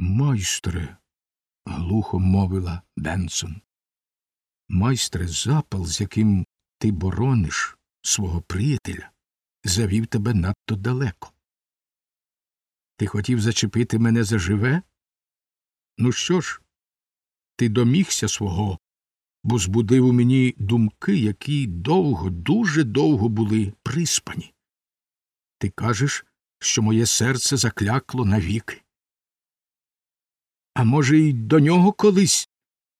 Майстре, глухо мовила Бенсон. Майстре, запал, з яким ти борониш свого приятеля, завів тебе надто далеко. Ти хотів зачепити мене заживе? Ну що ж, ти домігся свого, бо збудив у мені думки, які довго, дуже довго були приспані. Ти кажеш, що моє серце заклякло навіки. А може, й до нього колись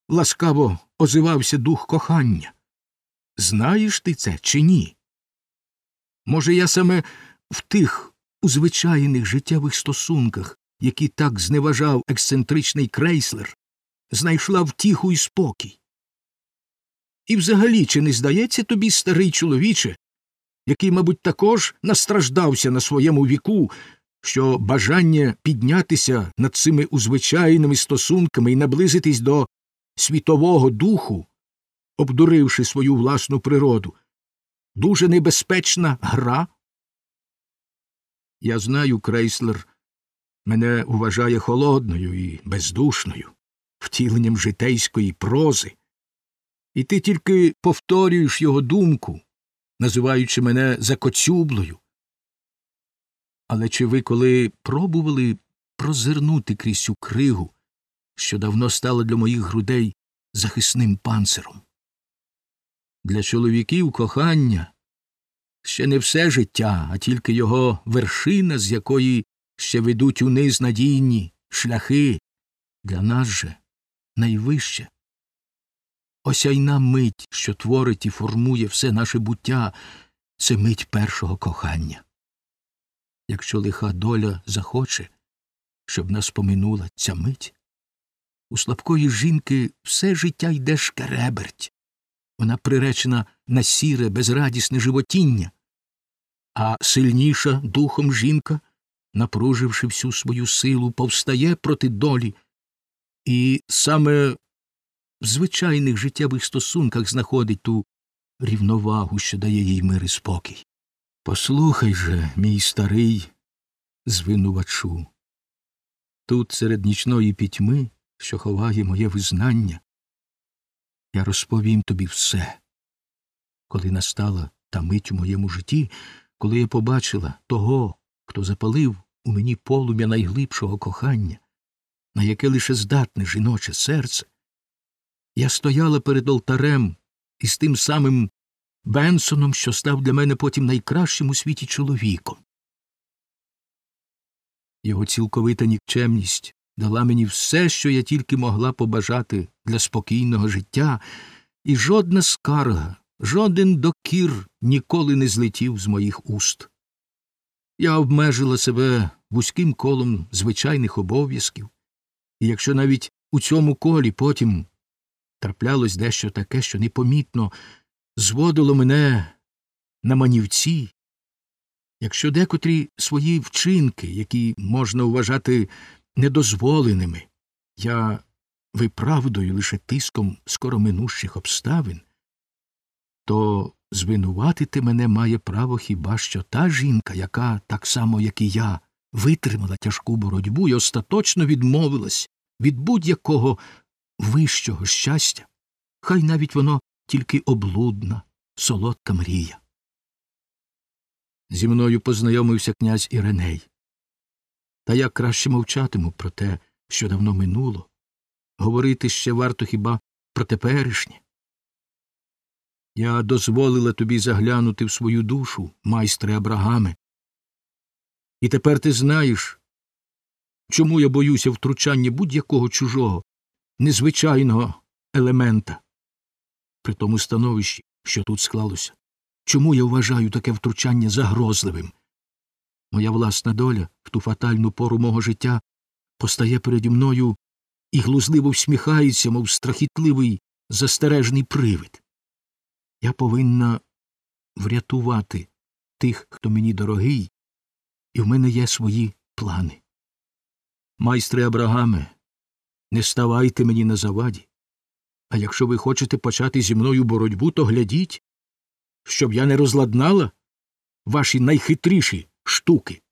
ласкаво озивався дух кохання? Знаєш ти це чи ні? Може, я саме в тих у звичайних життєвих стосунках, які так зневажав ексцентричний крейслер, знайшла втіху і спокій. І взагалі, чи не здається тобі, старий чоловіче, який, мабуть, також настраждався на своєму віку, що бажання піднятися над цими узвичайними стосунками і наблизитись до світового духу, обдуривши свою власну природу, дуже небезпечна гра? Я знаю, крейслер мене вважає холодною і бездушною, втіленням житейської прози, і ти тільки повторюєш його думку, називаючи мене закоцюблою. Але чи ви коли пробували прозирнути крізь цю кригу, що давно стала для моїх грудей захисним панциром? Для чоловіків кохання ще не все життя, а тільки його вершина, з якої ще ведуть униз надійні шляхи, для нас же найвище. Осяйна мить, що творить і формує все наше буття, це мить першого кохання. Якщо лиха доля захоче, щоб нас поминула ця мить, у слабкої жінки все життя йде шкереберть, вона приречена на сіре, безрадісне животіння, а сильніша духом жінка, напруживши всю свою силу, повстає проти долі, і саме в звичайних життєвих стосунках знаходить ту рівновагу, що дає їй мир і спокій. Послухай же, мій старий звинувачу, тут серед нічної пітьми, що ховає моє визнання, я розповім тобі все. Коли настала та мить у моєму житті, коли я побачила того, хто запалив у мені полум'я найглибшого кохання, на яке лише здатне жіноче серце, я стояла перед алтарем із тим самим Бенсоном, що став для мене потім найкращим у світі чоловіком. Його цілковита нікчемність дала мені все, що я тільки могла побажати для спокійного життя, і жодна скарга, жоден докір ніколи не злетів з моїх уст. Я обмежила себе вузьким колом звичайних обов'язків, і якщо навіть у цьому колі потім траплялось дещо таке, що непомітно зводило мене на манівці, якщо декотрі свої вчинки, які можна вважати недозволеними, я виправдую лише тиском скороминущих обставин, то звинуватити мене має право хіба що та жінка, яка, так само, як і я, витримала тяжку боротьбу і остаточно відмовилась від будь-якого вищого щастя, хай навіть воно тільки облудна, солодка мрія. Зі мною познайомився князь Іреней. Та я краще мовчатиму про те, що давно минуло. Говорити ще варто хіба про теперішнє. Я дозволила тобі заглянути в свою душу, майстре Абрагаме. І тепер ти знаєш, чому я боюся втручання будь-якого чужого, незвичайного елемента при тому становищі, що тут склалося. Чому я вважаю таке втручання загрозливим? Моя власна доля в ту фатальну пору мого життя постає переді мною і глузливо всміхається, мов страхітливий застережний привид. Я повинна врятувати тих, хто мені дорогий, і в мене є свої плани. Майстре Абрагаме, не ставайте мені на заваді. А якщо ви хочете почати зі мною боротьбу, то глядіть, щоб я не розладнала ваші найхитріші штуки.